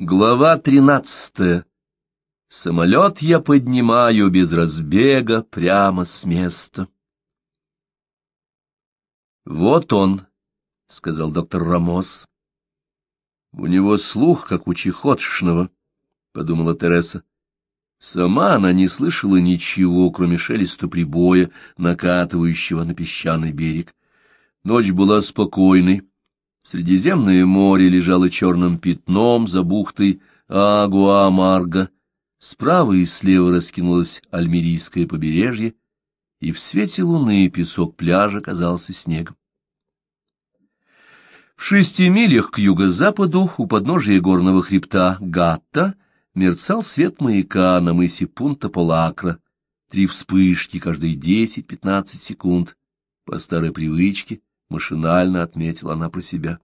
Глава тринадцатая. Самолет я поднимаю без разбега прямо с места. Вот он, — сказал доктор Рамос. У него слух, как у чехотшного, — подумала Тереса. Сама она не слышала ничего, кроме шелеста прибоя, накатывающего на песчаный берег. Ночь была спокойной. Средиземное море лежало черным пятном за бухтой Агуа-Марга. Справа и слева раскинулось Альмерийское побережье, и в свете луны песок пляжа казался снегом. В шести милях к юго-западу у подножия горного хребта Гатта мерцал свет маяка на мысе Пунта-Полакра, три вспышки каждые десять-пятнадцать секунд, по старой привычке, машинально отметила она про себя.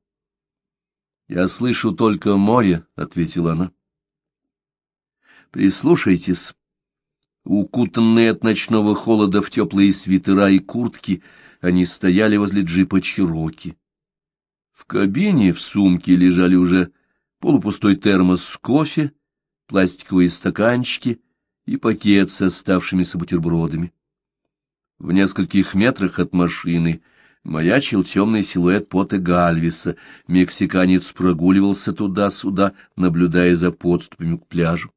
«Я слышу только море», — ответила она. «Прислушайтесь». Укутанные от ночного холода в теплые свитера и куртки, они стояли возле джипа Чироки. В кабине в сумке лежали уже полупустой термос с кофе, пластиковые стаканчики и пакет с оставшимися бутербродами. В нескольких метрах от машины маячил темный силуэт пота Гальвиса. Мексиканец прогуливался туда-сюда, наблюдая за подступами к пляжу.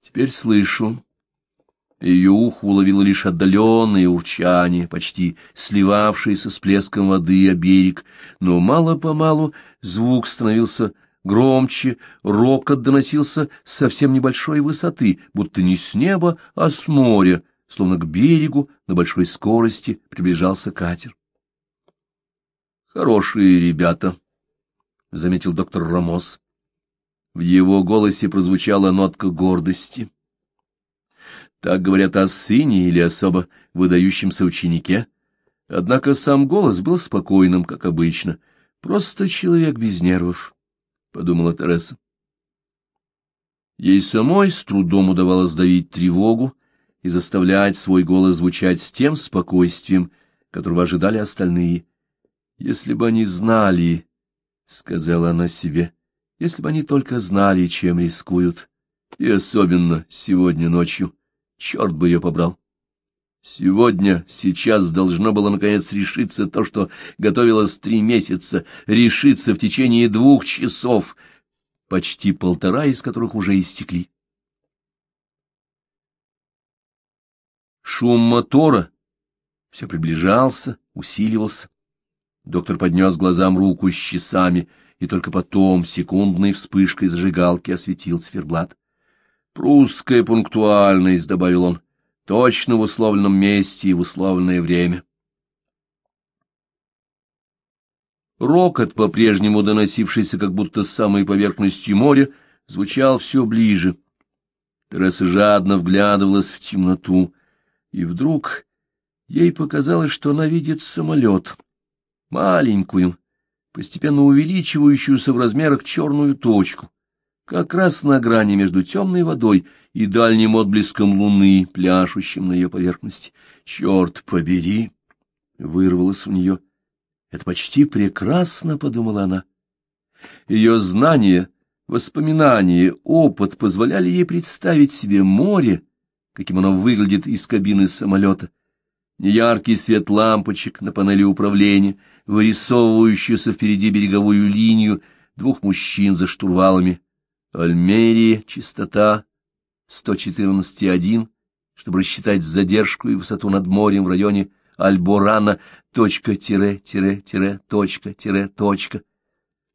Теперь слышу. Ее ухо уловило лишь отдаленное урчание, почти сливавшееся с плеском воды о берег, но мало-помалу звук становился громче, рокот доносился с совсем небольшой высоты, будто не с неба, а с моря, словно к берегу на большой скорости приближался катер. «Хорошие ребята», — заметил доктор Рамос. В его голосе прозвучала нотка гордости. Так говорят о сыне или особо выдающемся ученике. Однако сам голос был спокойным, как обычно. Просто человек без нервов, — подумала Тереса. Ей самой с трудом удавалось давить тревогу, и заставлять свой голос звучать с тем спокойствием, которого ожидали остальные. «Если бы они знали, — сказала она себе, — если бы они только знали, чем рискуют, и особенно сегодня ночью, черт бы ее побрал. Сегодня, сейчас должно было наконец решиться то, что готовилось три месяца, решиться в течение двух часов, почти полтора из которых уже истекли. Шум мотора все приближался, усиливался. Доктор поднес глазам руку с часами, и только потом секундной вспышкой зажигалки осветил циферблат. «Прусская пунктуальность», — добавил он, — «точно в условленном месте и в условленное время». Рокот, по-прежнему доносившийся как будто с самой поверхности моря, звучал все ближе. Тереса жадно вглядывалась в темноту — и вдруг ей показалось, что она видит самолет, маленькую, постепенно увеличивающуюся в размерах черную точку, как раз на грани между темной водой и дальним отблеском луны, пляшущим на ее поверхности. «Черт побери!» — вырвалось у нее. «Это почти прекрасно», — подумала она. Ее знания, воспоминания, опыт позволяли ей представить себе море, каким оно выглядит из кабины самолета. Неяркий свет лампочек на панели управления, вырисовывающуюся впереди береговую линию, двух мужчин за штурвалами. Альмерия, частота 114,1, чтобы рассчитать задержку и высоту над морем в районе Альборана, точка, тире, тире, тире, точка, тире, точка.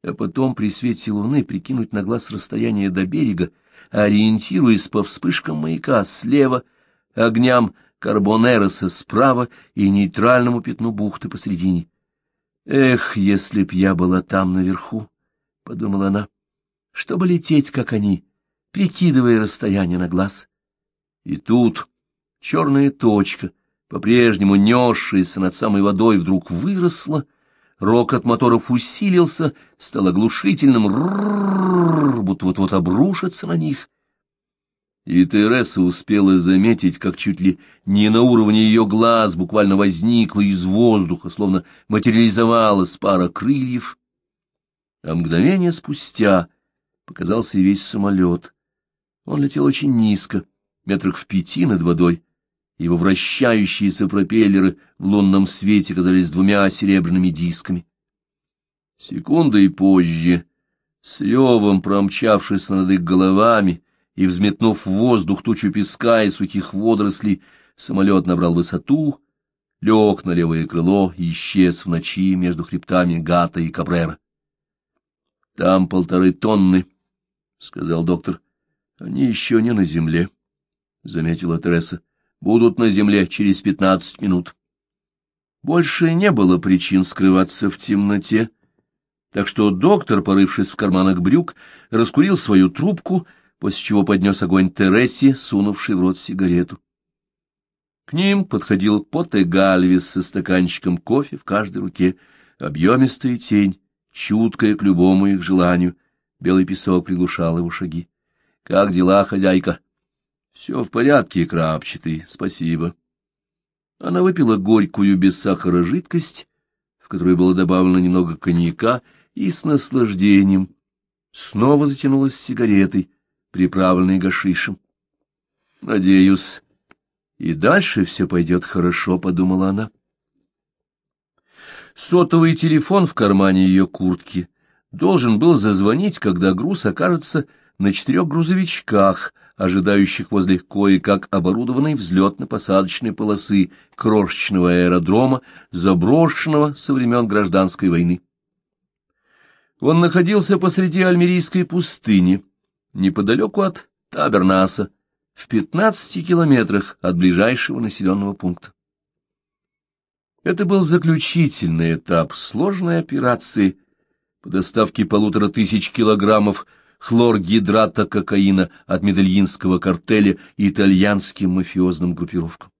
А потом при свете луны прикинуть на глаз расстояние до берега ориентируясь по вспышкам маяка слева, огням Карбонероса справа и нейтральному пятну бухты посредине. «Эх, если б я была там наверху!» — подумала она. «Чтобы лететь, как они, прикидывая расстояние на глаз». И тут черная точка, по-прежнему несшаяся над самой водой, вдруг выросла, рокот моторов усилился, стал оглушительным, будто вот-вот обрушится на них. И Тереса успела заметить, как чуть ли не на уровне ее глаз буквально возникла из воздуха, словно материализовалась пара крыльев, А мгновение спустя показался и весь самолет. Он летел очень низко, метрах в пяти над водой. Его вращающиеся пропеллеры в лунном свете казались двумя серебряными дисками. Секундой позже, с ревом промчавшись над их головами и взметнув в воздух тучу песка и сухих водорослей, самолет набрал высоту, лег на левое крыло и исчез в ночи между хребтами Гата и Кабрера. — Там полторы тонны, — сказал доктор. — Они еще не на земле, — заметила Тереса. — Будут на земле через пятнадцать минут. Больше не было причин скрываться в темноте. — так что доктор, порывшись в карманах брюк, раскурил свою трубку, после чего поднес огонь Тересе, сунувший в рот сигарету. К ним подходил Поте Гальвис со стаканчиком кофе в каждой руке, объемистая тень, чуткая к любому их желанию. Белый песок приглушал его шаги. — Как дела, хозяйка? — Все в порядке, крапчатый, спасибо. Она выпила горькую без сахара жидкость, в которую было добавлено немного коньяка, и с наслаждением снова затянулась сигаретой, приправленной гашишем. «Надеюсь, и дальше все пойдет хорошо», — подумала она. Сотовый телефон в кармане ее куртки должен был зазвонить, когда груз окажется на четырех грузовичках, ожидающих возле кое-как оборудованной взлетно-посадочной полосы крошечного аэродрома, заброшенного со времен гражданской войны. Он находился посреди Альмерийской пустыни, неподалеку от Табернаса, в пятнадцати километрах от ближайшего населенного пункта. Это был заключительный этап сложной операции по доставке полутора тысяч килограммов хлоргидрата кокаина от медельинского картеля итальянским мафиозным группировкам.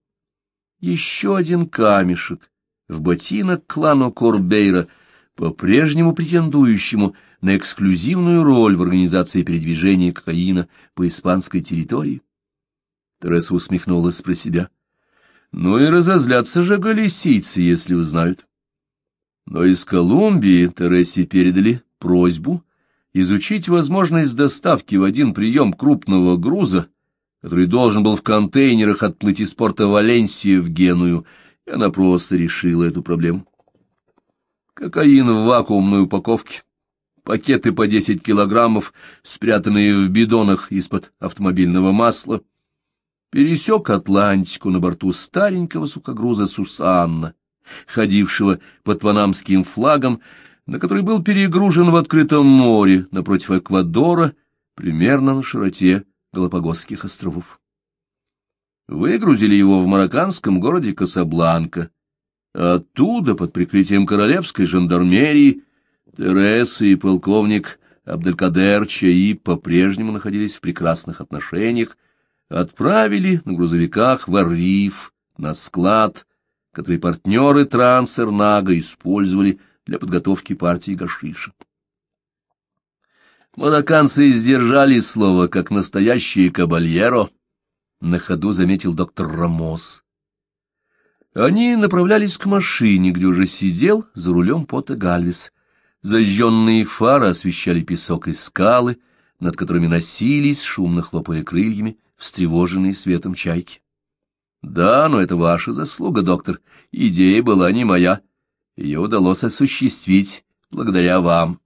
Еще один камешек в ботинок клану Корбейра — по-прежнему претендующему на эксклюзивную роль в организации передвижения кокаина по испанской территории. Тереса усмехнулась про себя. Ну и разозлятся же галисийцы, если узнают. Но из Колумбии Тересе передали просьбу изучить возможность доставки в один прием крупного груза, который должен был в контейнерах отплыть из порта Валенсия в Геную, и она просто решила эту проблему. Кокаин в вакуумной упаковке, пакеты по 10 килограммов, спрятанные в бидонах из-под автомобильного масла, пересек Атлантику на борту старенького сухогруза «Сусанна», ходившего под панамским флагом, на который был перегружен в открытом море напротив Эквадора, примерно на широте Галапагосских островов. Выгрузили его в марокканском городе Касабланка, Оттуда, под прикрытием королевской жандармерии, Тереса и полковник Абделькадер Чаи по-прежнему находились в прекрасных отношениях, отправили на грузовиках в Ариф, на склад, который партнеры Трансернага использовали для подготовки партии гашиша. Марокканцы сдержали слово, как настоящие кабальеро, на ходу заметил доктор Рамос. Они направлялись к машине, где уже сидел за рулем Пота Гальвис. Зажженные фары освещали песок и скалы, над которыми носились, шумно хлопая крыльями, встревоженные светом чайки. — Да, но это ваша заслуга, доктор. Идея была не моя. Ее удалось осуществить благодаря вам.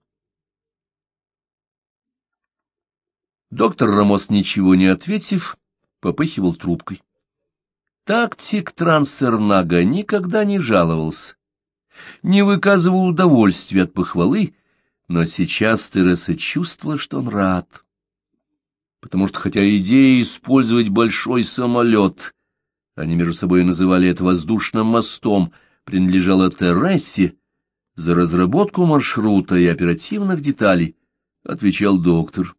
Доктор Рамос, ничего не ответив, попыхивал трубкой. Тактик Трансернага никогда не жаловался, не выказывал удовольствия от похвалы, но сейчас Тереса чувствовала, что он рад. Потому что хотя идея использовать большой самолет, они между собой называли это воздушным мостом, принадлежала Тересе, за разработку маршрута и оперативных деталей отвечал доктор.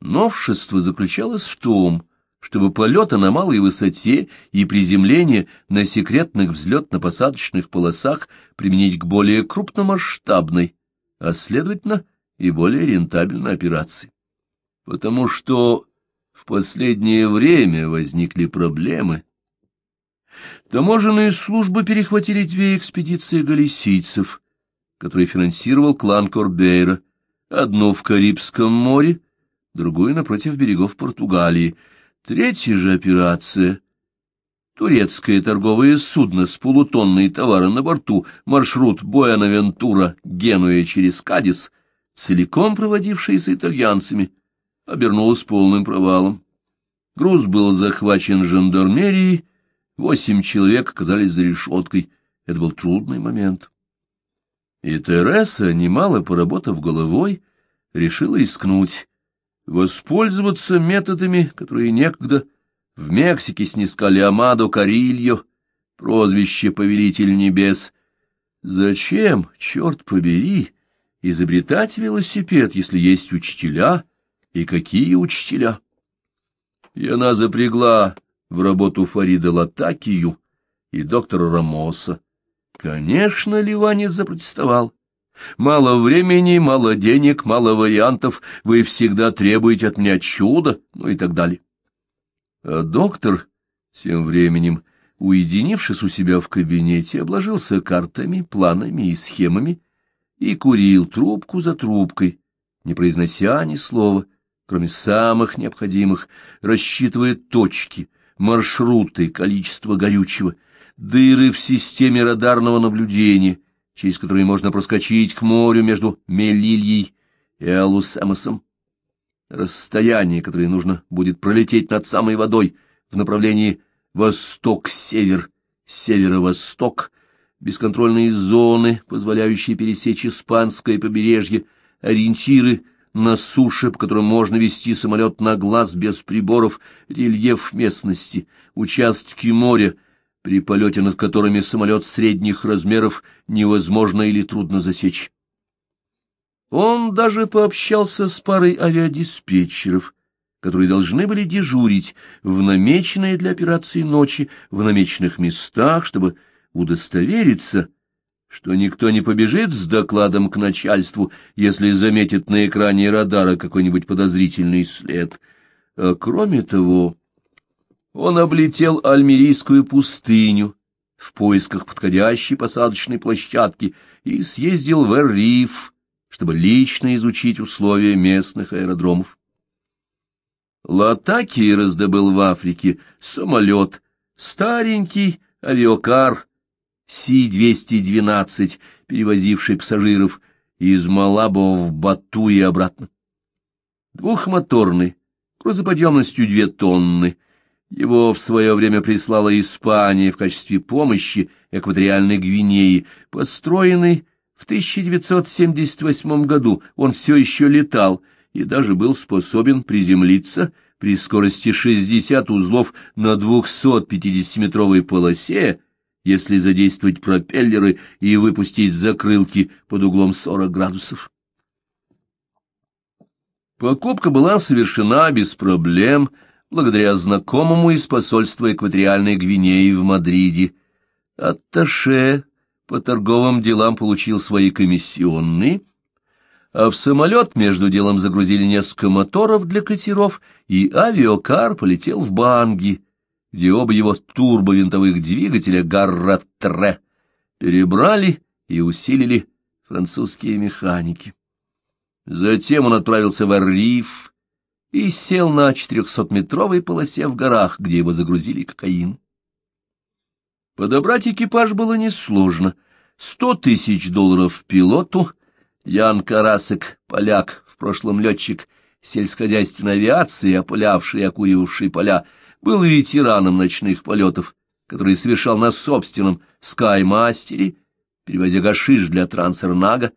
Новшество заключалось в том, чтобы полеты на малой высоте и приземление на секретных взлетно-посадочных полосах применить к более крупномасштабной, а, следовательно, и более рентабельной операции. Потому что в последнее время возникли проблемы. Таможенные службы перехватили две экспедиции галисийцев, который финансировал клан Корбейра, одну в Карибском море, другую напротив берегов Португалии. Третья же операция — турецкое торговое судно с полутонной товаром на борту, маршрут Буэнавентура, Генуя через Кадис, целиком проводившийся итальянцами, обернулась полным провалом. Груз был захвачен жандармерией, восемь человек оказались за решеткой. Это был трудный момент. И Тереса, немало поработав головой, решила рискнуть, воспользоваться методами, которые некогда в Мексике снискали Амадо Карильо, прозвище «Повелитель небес». Зачем, черт побери, изобретать велосипед, если есть учителя, и какие учителя? И она запрягла в работу Фарида Латакию и доктора Рамоса. Конечно, Ливанец запротестовал. Мало времени, мало денег, мало вариантов, вы всегда требуете от меня чуда, ну и так далее. А доктор, тем временем, уединившись у себя в кабинете, обложился картами, планами и схемами и курил трубку за трубкой, не произнося ни слова, кроме самых необходимых, рассчитывая точки, маршруты, количество горючего — дыры в системе радарного наблюдения, через которые можно проскочить к морю между Мелильей и Алусамосом. Расстояние, которое нужно будет пролететь над самой водой в направлении восток-север, северо-восток, бесконтрольные зоны, позволяющие пересечь испанское побережье, ориентиры на суше, по которым можно вести самолет на глаз без приборов, рельеф местности, участки моря — при полете над которыми самолет средних размеров невозможно или трудно засечь. Он даже пообщался с парой авиадиспетчеров, которые должны были дежурить в намеченные для операции ночи в намеченных местах, чтобы удостовериться, что никто не побежит с докладом к начальству, если заметит на экране радара какой-нибудь подозрительный след. А кроме того, он облетел Альмерийскую пустыню в поисках подходящей посадочной площадки и съездил в Эр-Риф, чтобы лично изучить условия местных аэродромов. Латаки раздобыл в Африке самолет, старенький авиакар Си-212, перевозивший пассажиров из Малабо в Бату и обратно. Двухмоторный, грузоподъемностью две тонны — его в свое время прислала Испания в качестве помощи экваториальной Гвинеи, построенный в 1978 году. Он все еще летал и даже был способен приземлиться при скорости 60 узлов на 250-метровой полосе, если задействовать пропеллеры и выпустить закрылки под углом 40 градусов. Покупка была совершена без проблем, благодаря знакомому из посольства экваториальной Гвинеи в Мадриде. Атташе по торговым делам получил свои комиссионные, а в самолет между делом загрузили несколько моторов для катеров, и авиакар полетел в Банги, где оба его турбовинтовых двигателя Гарратре перебрали и усилили французские механики. Затем он отправился в Ариф, и сел на четырехсотметровой полосе в горах, где его загрузили кокаин. Подобрать экипаж было несложно. Сто тысяч долларов пилоту, Ян Карасек, поляк, в прошлом летчик сельскохозяйственной авиации, опылявший и окуривавший поля, был ветераном ночных полетов, который совершал на собственном скаймастере, перевозя гашиш для трансернага,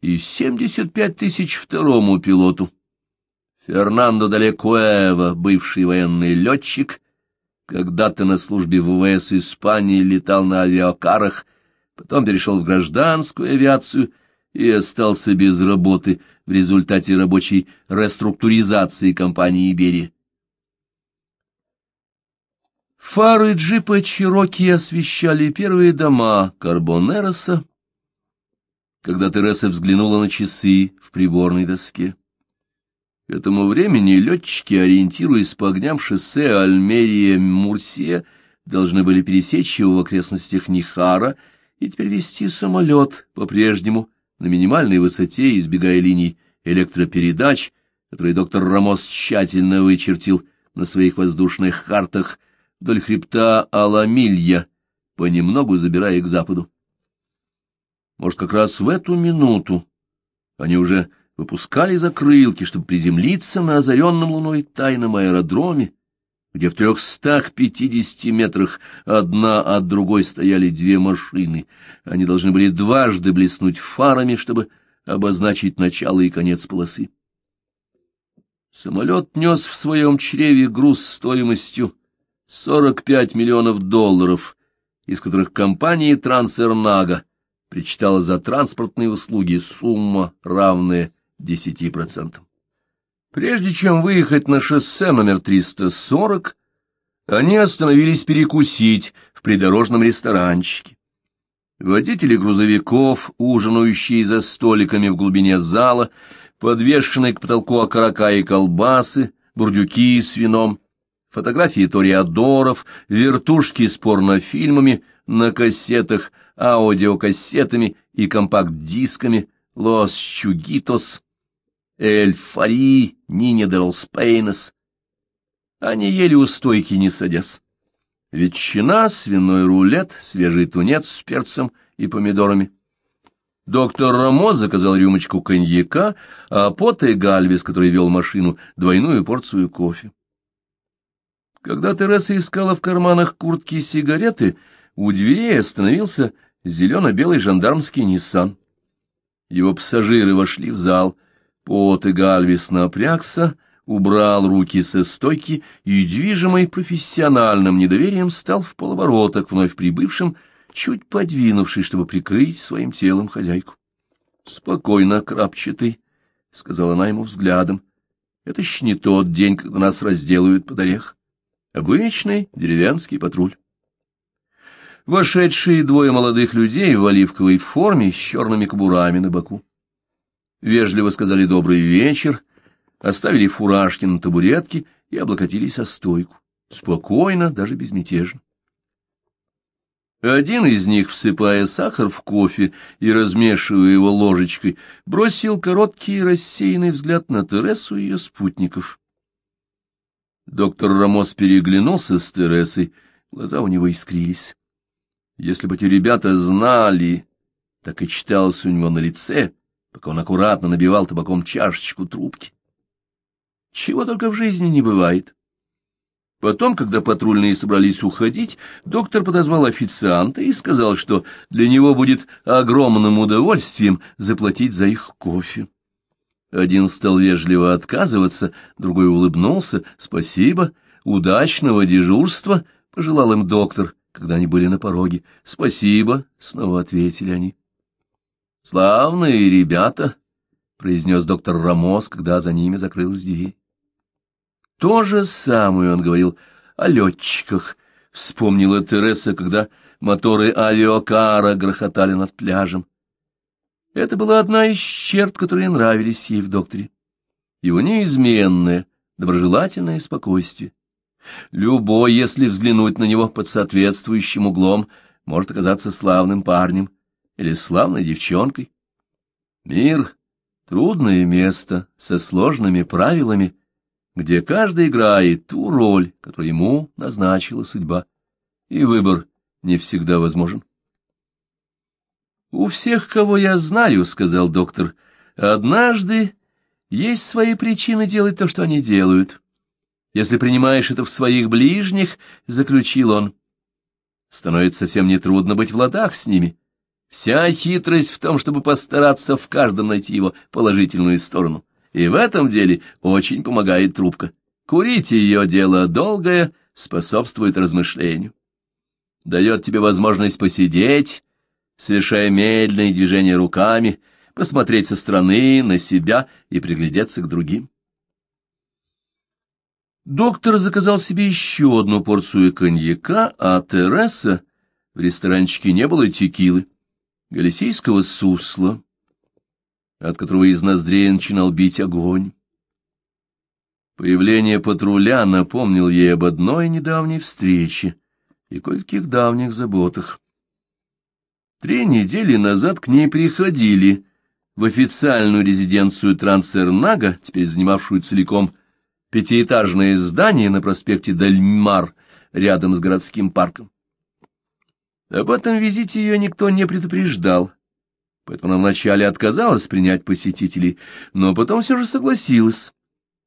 и семьдесят пять тысяч второму пилоту, Фернандо Далекуэва, бывший военный летчик, когда-то на службе в ВВС Испании летал на авиакарах, потом перешел в гражданскую авиацию и остался без работы в результате рабочей реструктуризации компании «Иберия». Фары джипа Чироки освещали первые дома Карбонероса, когда Тереса взглянула на часы в приборной доске. К этому времени летчики, ориентируясь по огням шоссе Альмерия-Мурсия, должны были пересечь его в окрестностях Нихара и теперь вести самолет, по-прежнему на минимальной высоте, избегая линий электропередач, которые доктор Рамос тщательно вычертил на своих воздушных картах вдоль хребта Аламилья, понемногу забирая к западу. Может, как раз в эту минуту они уже выпускали закрылки, чтобы приземлиться на озаренном луной тайном аэродроме, где в трехстах пятидесяти метрах одна от другой стояли две машины. Они должны были дважды блеснуть фарами, чтобы обозначить начало и конец полосы. Самолет нес в своем чреве груз стоимостью 45 миллионов долларов, из которых компании Трансернага причитала за транспортные услуги сумма, равная 10%. Прежде чем выехать на шоссе номер 340, они остановились перекусить в придорожном ресторанчике. Водители грузовиков, ужинающие за столиками в глубине зала, подвешенные к потолку окорока и колбасы, бурдюки с вином, фотографии ториадоров, вертушки с порнофильмами на кассетах, аудиокассетами и компакт-дисками, Лос Чугитос, Эль Фари, Нине де Пейнес. Они ели у стойки, не садясь. Ветчина, свиной рулет, свежий тунец с перцем и помидорами. Доктор Рамоз заказал рюмочку коньяка, а Пота и Гальвис, который вел машину, двойную порцию кофе. Когда Тереса искала в карманах куртки сигареты, у дверей остановился зелено-белый жандармский Ниссан. Его пассажиры вошли в зал. Пот и Гальвис напрягся, убрал руки со стойки и, движимый профессиональным недоверием, стал в полоборота к вновь прибывшим, чуть подвинувшись, чтобы прикрыть своим телом хозяйку. — Спокойно, крапчатый, — сказала она ему взглядом. — Это еще не тот день, когда нас разделают под орех. Обычный деревенский патруль. Вошедшие двое молодых людей в оливковой форме с черными кобурами на боку вежливо сказали «добрый вечер», оставили фуражки на табуретке и облокотились о стойку. Спокойно, даже безмятежно. Один из них, всыпая сахар в кофе и размешивая его ложечкой, бросил короткий рассеянный взгляд на Тересу и ее спутников. Доктор Рамос переглянулся с Тересой, глаза у него искрились. Если бы эти ребята знали, так и читалось у него на лице, пока он аккуратно набивал табаком чашечку трубки. Чего только в жизни не бывает. Потом, когда патрульные собрались уходить, доктор подозвал официанта и сказал, что для него будет огромным удовольствием заплатить за их кофе. Один стал вежливо отказываться, другой улыбнулся. «Спасибо, удачного дежурства», — пожелал им доктор, когда они были на пороге. «Спасибо», — снова ответили они. «Славные ребята», — произнес доктор Рамос, когда за ними закрылась дверь. То же самое он говорил о летчиках, вспомнила Тереса, когда моторы авиакара грохотали над пляжем. Это была одна из черт, которые нравились ей в докторе. Его неизменное, доброжелательное спокойствие. Любой, если взглянуть на него под соответствующим углом, может оказаться славным парнем, или славной девчонкой. Мир — трудное место со сложными правилами, где каждый играет ту роль, которую ему назначила судьба, и выбор не всегда возможен. «У всех, кого я знаю, — сказал доктор, — однажды есть свои причины делать то, что они делают. Если принимаешь это в своих ближних, — заключил он, — становится совсем нетрудно быть в ладах с ними». Вся хитрость в том, чтобы постараться в каждом найти его положительную сторону. И в этом деле очень помогает трубка. Курить ее дело долгое, способствует размышлению. Дает тебе возможность посидеть, совершая медленные движения руками, посмотреть со стороны на себя и приглядеться к другим. Доктор заказал себе еще одну порцию коньяка, а Тереса в ресторанчике не было текилы галисийского сусла, от которого из ноздрей начинал бить огонь. Появление патруля напомнил ей об одной недавней встрече и кое-каких давних заботах. Три недели назад к ней приходили в официальную резиденцию Трансернага, теперь занимавшую целиком пятиэтажное здание на проспекте Дальмар, рядом с городским парком. Об этом визите ее никто не предупреждал, поэтому она вначале отказалась принять посетителей, но потом все же согласилась.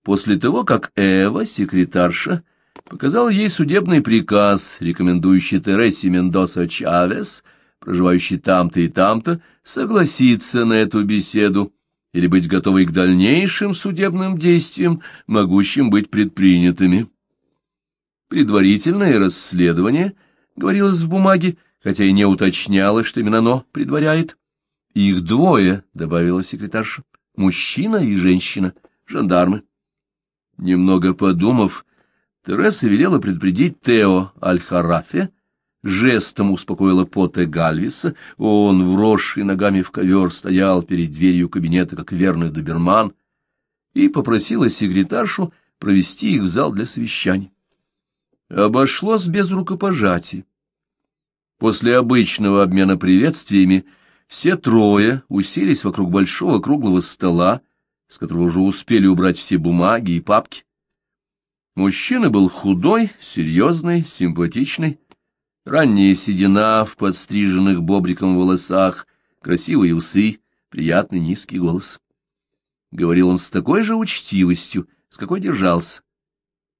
После того, как Эва, секретарша, показал ей судебный приказ, рекомендующий Тересе Мендоса Чавес, проживающей там-то и там-то, согласиться на эту беседу или быть готовой к дальнейшим судебным действиям, могущим быть предпринятыми. Предварительное расследование, говорилось в бумаге, хотя и не уточнялось, что именно оно предваряет. Их двое, — добавила секретарша, — мужчина и женщина, жандармы. Немного подумав, Тереса велела предупредить Тео Аль-Харафе, жестом успокоила Поте Гальвиса, он, вросший ногами в ковер, стоял перед дверью кабинета, как верный доберман, и попросила секретаршу провести их в зал для совещаний. Обошлось без рукопожатий. После обычного обмена приветствиями все трое уселись вокруг большого круглого стола, с которого уже успели убрать все бумаги и папки. Мужчина был худой, серьезный, симпатичный. Ранняя седина в подстриженных бобриком волосах, красивые усы, приятный низкий голос. Говорил он с такой же учтивостью, с какой держался.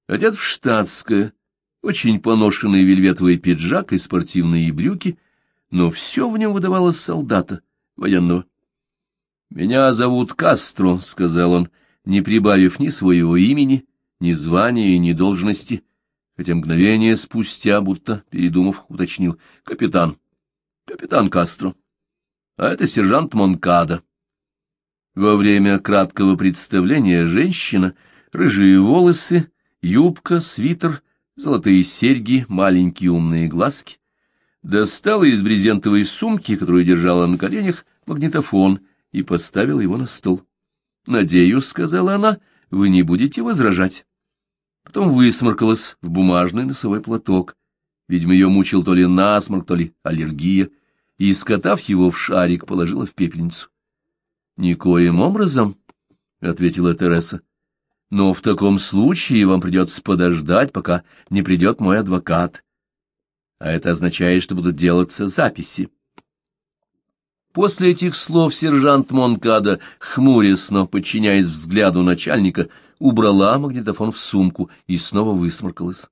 Одет в штатское, очень поношенный вельветовый пиджак и спортивные брюки, но все в нем выдавалось солдата, военного. — Меня зовут Кастро, — сказал он, не прибавив ни своего имени, ни звания, ни должности, хотя мгновение спустя, будто передумав, уточнил «Капитан, капитан Кастро, а это сержант Монкада». Во время краткого представления женщина, рыжие волосы, юбка, свитер, золотые серьги, маленькие умные глазки, достала из брезентовой сумки, которую держала на коленях, магнитофон и поставила его на стол. «Надеюсь», — сказала она, — «вы не будете возражать» потом высморкалась в бумажный носовой платок. Видимо, ее мучил то ли насморк, то ли аллергия, и, скотав его в шарик, положила в пепельницу. — Никоим образом, — ответила Тереса, — но в таком случае вам придется подождать, пока не придет мой адвокат. А это означает, что будут делаться записи. После этих слов сержант Монкада, хмурясь, но подчиняясь взгляду начальника, — убрала магнитофон в сумку и снова высморкалась.